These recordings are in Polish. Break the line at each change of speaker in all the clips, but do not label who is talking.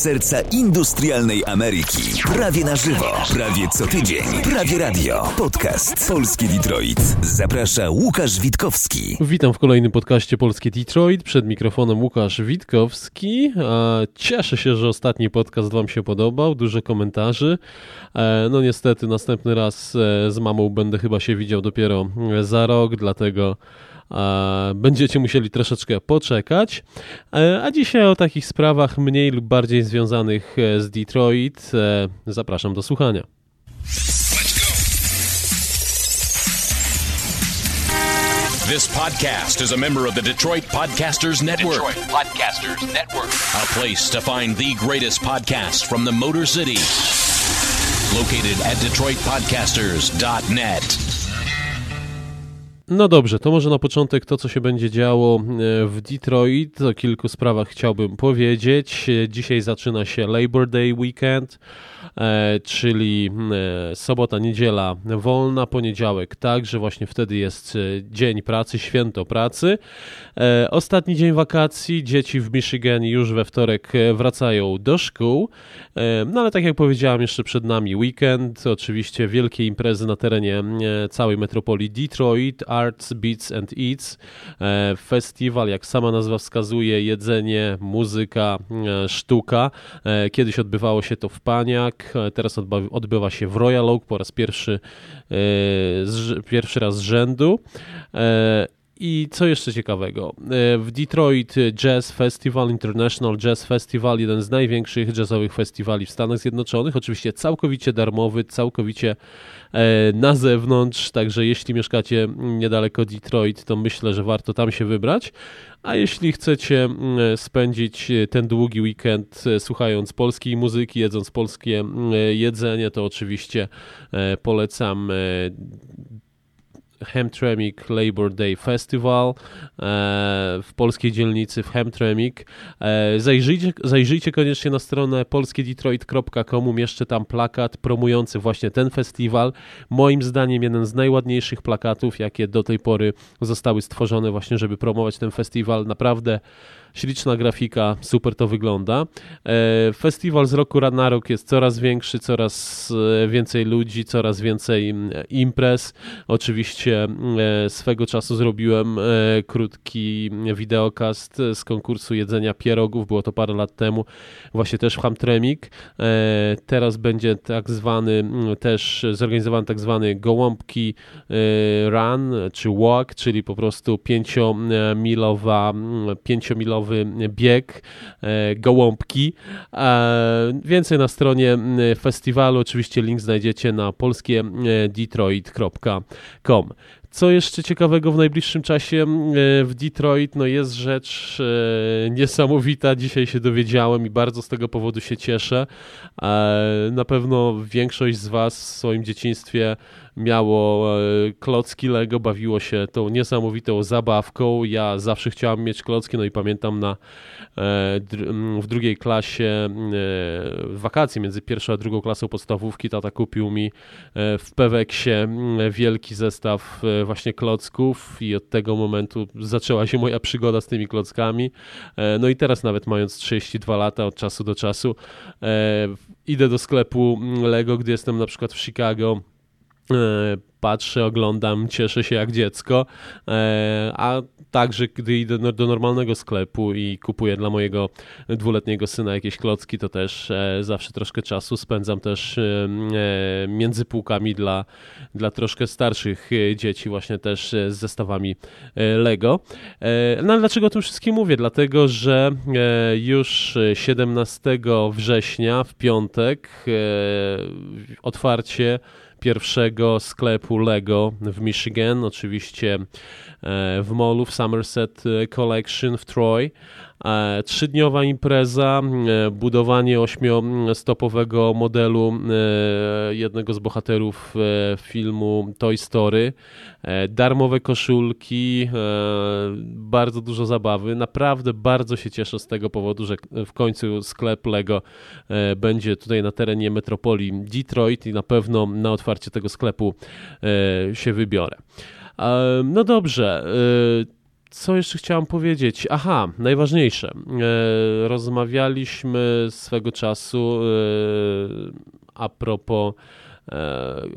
Serca industrialnej Ameryki. Prawie na żywo, prawie co tydzień. Prawie radio. Podcast Polski Detroit. Zaprasza Łukasz Witkowski.
Witam w kolejnym podcaście Polskie Detroit. Przed mikrofonem Łukasz Witkowski. Cieszę się, że ostatni podcast Wam się podobał. Dużo komentarzy. E, no niestety następny raz e, z mamą będę chyba się widział dopiero za rok, dlatego będziecie musieli troszeczkę poczekać. E, a dzisiaj o takich sprawach mniej lub bardziej związanych e, z Detroit e, zapraszam do słuchania.
This podcast is a member of the Detroit Podcasters Network.
Detroit Podcasters Network.
A place to find the greatest podcasts from the Motor City. Located at DetroitPodcasters.net.
No dobrze, to może na początek to, co się będzie działo e, w Detroit. O kilku sprawach chciałbym powiedzieć. Dzisiaj zaczyna się Labor Day Weekend, e, czyli e, sobota, niedziela wolna, poniedziałek także, właśnie wtedy jest dzień pracy, święto pracy. Ostatni dzień wakacji, dzieci w Michigan już we wtorek wracają do szkół. No ale tak jak powiedziałem, jeszcze przed nami weekend, oczywiście wielkie imprezy na terenie całej metropolii Detroit, Arts, Beats and Eats. E, festiwal, jak sama nazwa wskazuje, jedzenie, muzyka, e, sztuka. E, kiedyś odbywało się to w Paniak, teraz odbywa się w Royal Oak po raz pierwszy, pierwszy raz z rzędu. I co jeszcze ciekawego? W Detroit Jazz Festival, International Jazz Festival, jeden z największych jazzowych festiwali w Stanach Zjednoczonych. Oczywiście całkowicie darmowy, całkowicie E, na zewnątrz, także jeśli mieszkacie niedaleko Detroit, to myślę, że warto tam się wybrać. A jeśli chcecie spędzić ten długi weekend e, słuchając polskiej muzyki, jedząc polskie jedzenie, to oczywiście e, polecam Hamtramck Labor Day Festival e, w polskiej dzielnicy w Hamtramck. E, zajrzyjcie, zajrzyjcie koniecznie na stronę polskiedetroit.com, umieszczę tam plakat promujący właśnie ten festiwal. Moim zdaniem jeden z najładniejszych plakatów, jakie do tej pory zostały stworzone właśnie, żeby promować ten festiwal. Naprawdę śliczna grafika, super to wygląda. E, festiwal z roku na rok jest coraz większy, coraz e, więcej ludzi, coraz więcej imprez. Oczywiście e, swego czasu zrobiłem krótki wideokast z konkursu jedzenia pierogów, było to parę lat temu, właśnie też w Hamtremik. Teraz będzie tak zwany, też zorganizowany tak zwany gołąbki run, czy walk, czyli po prostu pięciomilowa, pięciomilowa bieg e, gołąbki. E, więcej na stronie festiwalu, oczywiście link znajdziecie na polskiedetroit.com. Co jeszcze ciekawego w najbliższym czasie w Detroit? No jest rzecz e, niesamowita. Dzisiaj się dowiedziałem i bardzo z tego powodu się cieszę. Na pewno większość z Was w swoim dzieciństwie miało e, klocki Lego, bawiło się tą niesamowitą zabawką. Ja zawsze chciałem mieć klocki, no i pamiętam na, e, w drugiej klasie e, wakacji między pierwszą a drugą klasą podstawówki tata kupił mi w Peweksie wielki zestaw właśnie klocków i od tego momentu zaczęła się moja przygoda z tymi klockami. No i teraz nawet mając 32 lata od czasu do czasu idę do sklepu Lego, gdy jestem na przykład w Chicago patrzę, oglądam, cieszę się jak dziecko, e, a także gdy idę do normalnego sklepu i kupuję dla mojego dwuletniego syna jakieś klocki, to też e, zawsze troszkę czasu spędzam też między półkami dla, dla troszkę starszych dzieci, właśnie też z zestawami Lego. No ale dlaczego o tym wszystkim mówię? Dlatego, że już 17 września w piątek otwarcie pierwszego sklepu Lego w Michigan, oczywiście e, w molu w Somerset Collection w Troy. E, trzydniowa impreza, e, budowanie ośmiostopowego modelu e, jednego z bohaterów filmu Toy Story, darmowe koszulki, bardzo dużo zabawy. Naprawdę bardzo się cieszę z tego powodu, że w końcu sklep Lego będzie tutaj na terenie metropolii Detroit i na pewno na otwarcie tego sklepu się wybiorę. No dobrze co jeszcze chciałam powiedzieć? Aha, najważniejsze. Rozmawialiśmy swego czasu a propos E,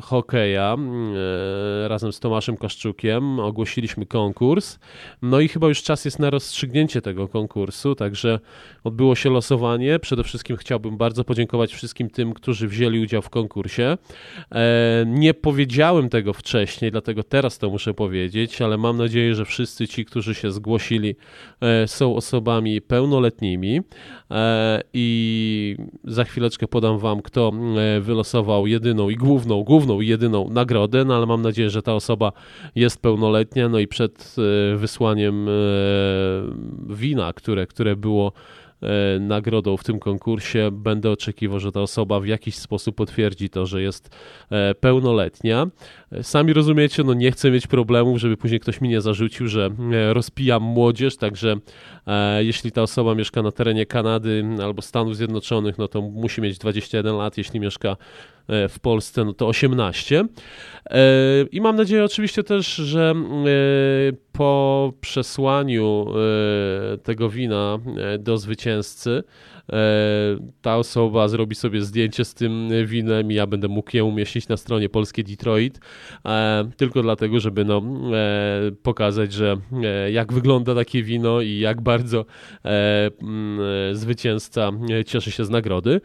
hokeja e, razem z Tomaszem Kaszczukiem. Ogłosiliśmy konkurs. No i chyba już czas jest na rozstrzygnięcie tego konkursu, także odbyło się losowanie. Przede wszystkim chciałbym bardzo podziękować wszystkim tym, którzy wzięli udział w konkursie. E, nie powiedziałem tego wcześniej, dlatego teraz to muszę powiedzieć, ale mam nadzieję, że wszyscy ci, którzy się zgłosili, są osobami pełnoletnimi i za chwileczkę podam wam, kto wylosował jedyną i główną, główną i jedyną nagrodę, no ale mam nadzieję, że ta osoba jest pełnoletnia, no i przed e, wysłaniem e, wina, które, które było e, nagrodą w tym konkursie, będę oczekiwał, że ta osoba w jakiś sposób potwierdzi to, że jest pełnoletnia. Sami rozumiecie, no nie chcę mieć problemów, żeby później ktoś mi nie zarzucił, że rozpijam młodzież, także jeśli ta osoba mieszka na terenie Kanady albo Stanów Zjednoczonych, no to musi mieć 21 lat, jeśli mieszka w Polsce, no to 18. E, I mam nadzieję oczywiście też, że e, po przesłaniu tego wina do zwycięzcy ta osoba zrobi sobie zdjęcie z tym winem i ja będę mógł je umieścić na stronie Polskie Detroit, tylko dlatego, żeby no, pokazać, że jak wygląda takie wino i jak bardzo zwycięzca cieszy się z nagrody.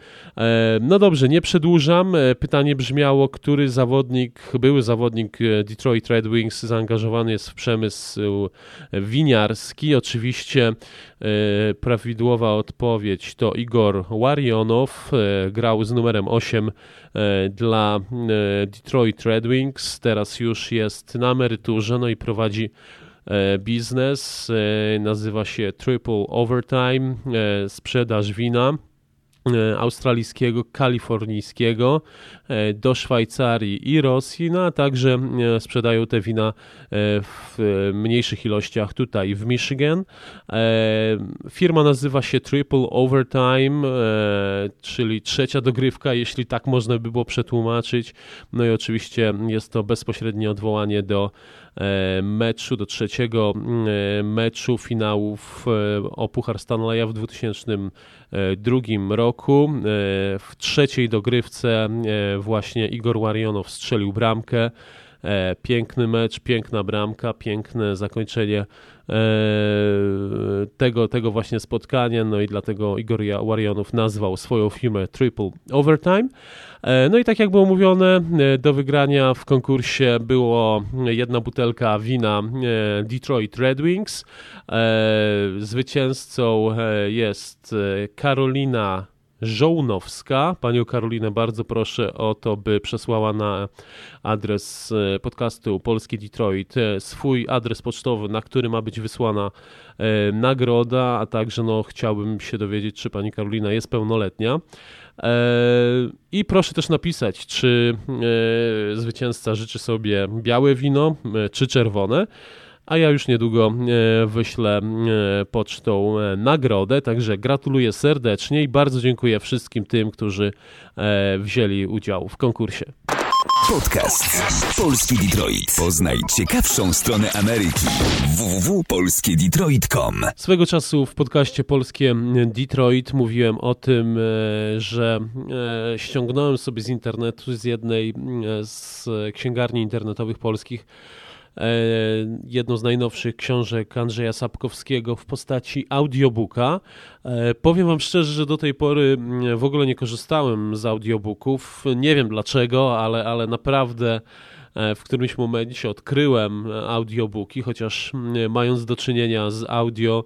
No dobrze, nie przedłużam. Pytanie brzmiało, który zawodnik, były zawodnik e, Detroit Red Wings zaangażowany jest w przemysł winiarski. Oczywiście e, prawidłowa odpowiedź to Igor Warionow, e, grał z numerem 8 dla Detroit Red Wings, teraz już jest na emeryturze, no i prowadzi biznes, nazywa się Triple Overtime, sprzedaż wina. E, australijskiego, kalifornijskiego e, do Szwajcarii i Rosji, no a także e, sprzedają te wina w mniejszych ilościach tutaj w Michigan. Firma nazywa się Triple Overtime, czyli trzecia dogrywka, jeśli tak można by było przetłumaczyć. No i oczywiście jest to bezpośrednie odwołanie do meczu, do trzeciego meczu finałów o Puchar Stanleya w 2002 roku. E, w trzeciej dogrywce e, właśnie Igor Warionow strzelił bramkę. E, piękny mecz, piękna bramka, piękne zakończenie tego, tego właśnie spotkania, no i dlatego Igor Warionow nazwał swoją firmę Triple Overtime. No i tak jak było mówione, do wygrania w konkursie było jedna butelka wina Detroit Red Wings. Zwycięzcą jest Karolina Żołnowska. Panią Karolinę bardzo proszę o to, by przesłała na adres e, podcastu Polskie Detroit e, swój adres pocztowy, na który ma być wysłana e, nagroda, a także no, chciałbym się dowiedzieć, czy pani Karolina jest pełnoletnia. I proszę też napisać, czy zwycięzca życzy sobie białe wino, czy czerwone a ja już niedługo e, wyślę e, pocztą e, nagrodę, także gratuluję serdecznie i bardzo dziękuję wszystkim tym, którzy wzięli udział w konkursie.
Podcast Polski Detroit. Poznaj ciekawszą stronę Ameryki. www.polskiedetroit.com
Swego czasu w podcaście Polskie Detroit mówiłem o tym, że ściągnąłem sobie z internetu, z jednej z księgarni internetowych polskich jedną z najnowszych książek Andrzeja Sapkowskiego w postaci audiobooka. E, powiem Wam szczerze, że do tej pory mm, w ogóle nie korzystałem z audiobooków. Nie wiem dlaczego, ale, ale naprawdę e, w którymś momencie odkryłem audiobooki, chociaż mając do czynienia z audio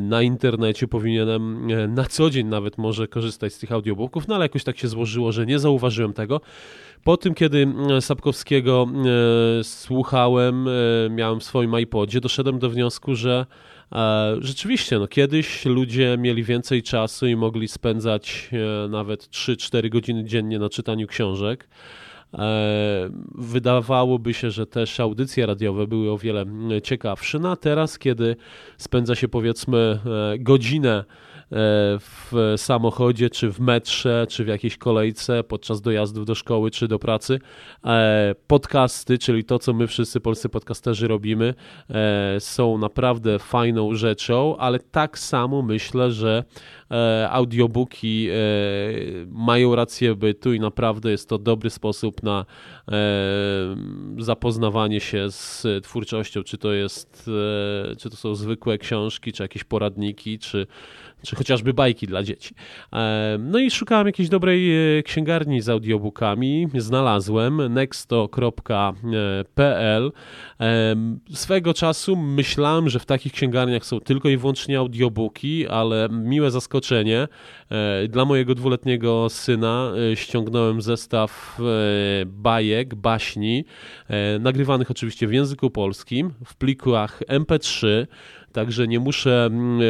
na internecie powinienem na co dzień nawet może korzystać z tych audiobooków, no ale jakoś tak się złożyło, że nie zauważyłem tego. Po tym, kiedy Sapkowskiego e, słuchałem, e, miałem w swoim iPodzie, doszedłem do wniosku, że e, rzeczywiście, no, kiedyś ludzie mieli więcej czasu i mogli spędzać nawet 3-4 godziny dziennie na czytaniu książek. Wydawałoby się, że też audycje radiowe były o wiele ciekawsze. No a teraz, kiedy spędza się powiedzmy godzinę w samochodzie, czy w metrze, czy w jakiejś kolejce podczas dojazdów do szkoły, czy do pracy. Podcasty, czyli to, co my wszyscy polscy podcasterzy robimy, są naprawdę fajną rzeczą, ale tak samo myślę, że audiobooki mają rację bytu i naprawdę jest to dobry sposób na zapoznawanie się z twórczością, czy to jest, e, czy to są zwykłe książki, czy jakieś poradniki, czy, czy chociażby bajki dla dzieci. E, no i szukałem jakiejś dobrej e, księgarni z audiobookami. Znalazłem nexto.pl. Swego czasu myślałem, że w takich księgarniach są tylko i wyłącznie audiobooki, ale miłe zaskoczenie. Dla mojego dwuletniego syna ściągnąłem zestaw bajek, baśni, nagrywanych oczywiście w języku polskim, w plikach MP3, także nie muszę mm, e,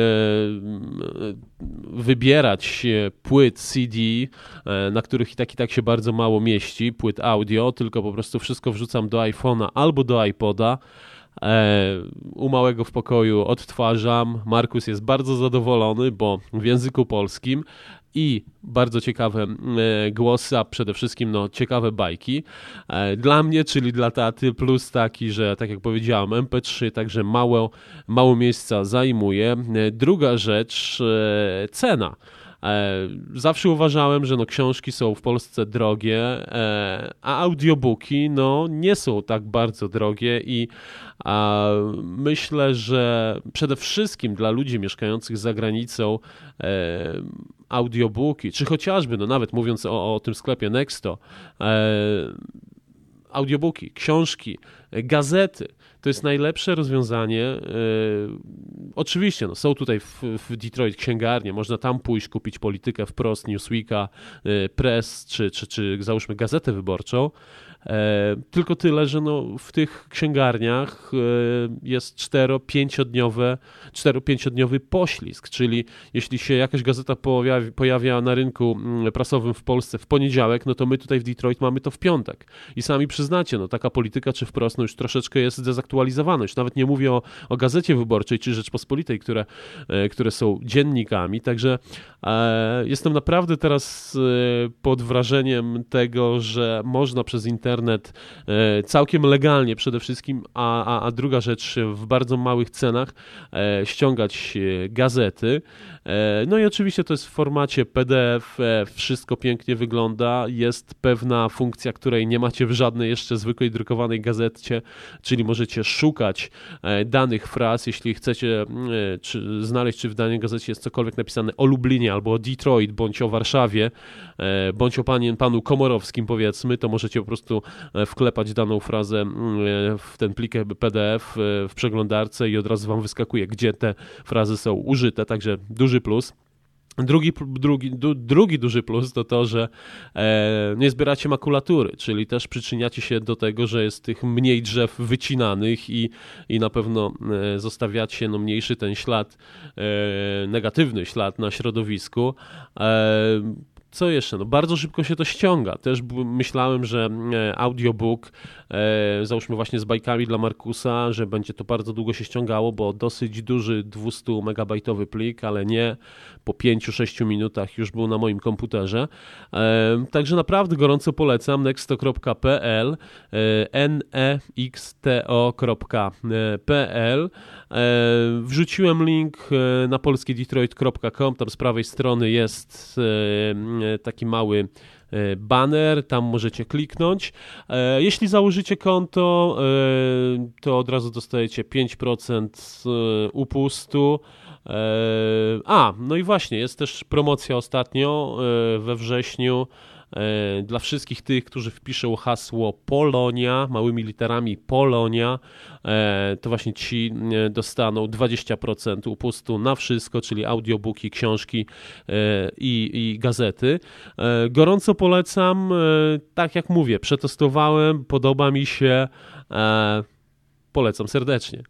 wybierać płyt CD, e, na których i tak i tak się bardzo mało mieści, płyt audio, tylko po prostu wszystko wrzucam do iPhone'a albo do iPoda. E, u małego w pokoju odtwarzam. Markus jest bardzo zadowolony, bo w języku polskim i bardzo ciekawe e, głosy, a przede wszystkim no, ciekawe bajki. E, dla mnie, czyli dla taty, plus taki, że tak jak powiedziałem, MP3 także mało, mało miejsca zajmuje. Druga rzecz, cena. Zawsze uważałem, że no, książki są w Polsce drogie, a audiobooki no, nie są tak bardzo drogie i myślę, że przede wszystkim dla ludzi mieszkających za granicą audiobooki, czy chociażby, no nawet mówiąc o, o tym sklepie Nexto, e, audiobooki, książki, gazety, to jest najlepsze rozwiązanie. E, oczywiście, no, są tutaj w, w, Detroit księgarnie, można tam pójść, kupić politykę wprost, Newsweeka, e, Press, czy, czy, czy załóżmy gazetę wyborczą, E, tylko tyle, że no, w tych księgarniach e, jest 4-5-dniowy 4-5-dniowy poślizg, czyli jeśli się jakaś gazeta pojawia, pojawia na rynku mm, prasowym w Polsce w poniedziałek, no to my tutaj w Detroit mamy to w piątek. I sami przyznacie, no taka polityka czy wprost no już troszeczkę jest zdezaktualizowana. Już nawet nie mówię o, o Gazecie Wyborczej czy Rzeczpospolitej, które, e, które są dziennikami, także e, jestem naprawdę teraz pod wrażeniem tego, że można przez internet internet e, całkiem legalnie przede wszystkim, a, a, a druga rzecz w bardzo małych cenach e, ściągać e, gazety. No i oczywiście to jest w formacie PDF, wszystko pięknie wygląda, jest pewna funkcja, której nie macie w żadnej jeszcze zwykłej drukowanej gazecie, czyli możecie szukać danych fraz, jeśli chcecie czy znaleźć, czy w danej gazecie jest cokolwiek napisane o Lublinie albo o Detroit, bądź o Warszawie, bądź o panie, panu Komorowskim powiedzmy, to możecie po prostu E, wklepać daną frazę mm, e, w ten plik PDF e, w przeglądarce i od razu wam wyskakuje, gdzie te frazy są użyte, także duży plus. Drugi, drugi, du, drugi duży plus to to, że e, nie zbieracie makulatury, czyli też przyczyniacie się do tego, że jest tych mniej drzew wycinanych i, i na pewno e, zostawiacie no, mniejszy ten ślad, e, negatywny ślad na środowisku. Co jeszcze? No bardzo szybko się to ściąga. Też myślałem, że e, audiobook, e, załóżmy właśnie z bajkami dla Markusa, że będzie to bardzo długo się ściągało, bo dosyć duży 200 megabajtowy plik, ale nie po 5-6 minutach już był na moim komputerze. E, także naprawdę gorąco polecam nexto.pl, nexto.pl. Wrzuciłem link na polskiedetroit.com, tam z prawej strony jest taki mały banner, tam możecie kliknąć. Jeśli założycie konto, to od razu dostajecie 5% upustu. A, no i właśnie, jest też promocja ostatnio we wrześniu E, dla wszystkich tych, którzy wpiszą hasło Polonia, małymi literami Polonia, e, to właśnie ci e, dostaną 20% upustu na wszystko, czyli audiobooki, książki i, i gazety. Gorąco polecam, tak jak mówię, przetestowałem, podoba mi się, polecam serdecznie.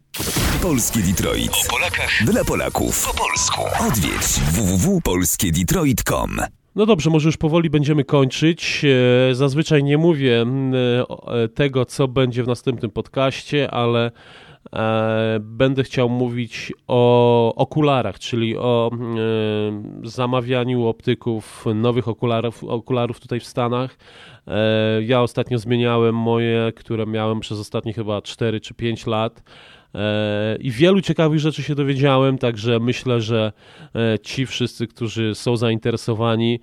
Polski Detroit. O Polakach. Dla Polaków. Po polsku. Odwiedź www.polskiedetroit.com
no dobrze, może już powoli będziemy kończyć. E, zazwyczaj nie mówię e, tego, co będzie w następnym podcaście, ale E, będę chciał mówić o okularach, czyli o zamawianiu optyków nowych okularów, okularów tutaj w Stanach. Ja ostatnio zmieniałem moje, które miałem przez ostatnie chyba 4 czy 5 lat. I wielu ciekawych rzeczy się dowiedziałem, także myślę, że ci wszyscy, którzy są zainteresowani,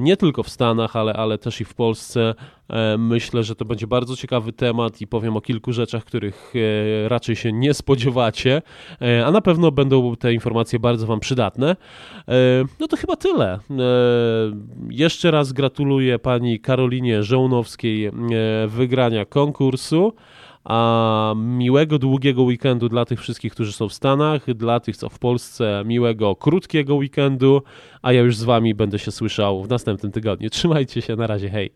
nie tylko w Stanach, ale, ale też i w Polsce, myślę, że to będzie bardzo ciekawy temat i powiem o kilku rzeczach, których raczej się nie spodziewacie, a na pewno będą te informacje bardzo Wam przydatne. No to chyba tyle. Jeszcze raz gratuluję pani Karolinie Żołnowskiej wygrania konkursu. A miłego, długiego weekendu dla tych wszystkich, którzy są w Stanach, dla tych, co w Polsce, miłego, krótkiego weekendu, a ja już z Wami będę się słyszał w następnym tygodniu. Trzymajcie się, na razie, hej.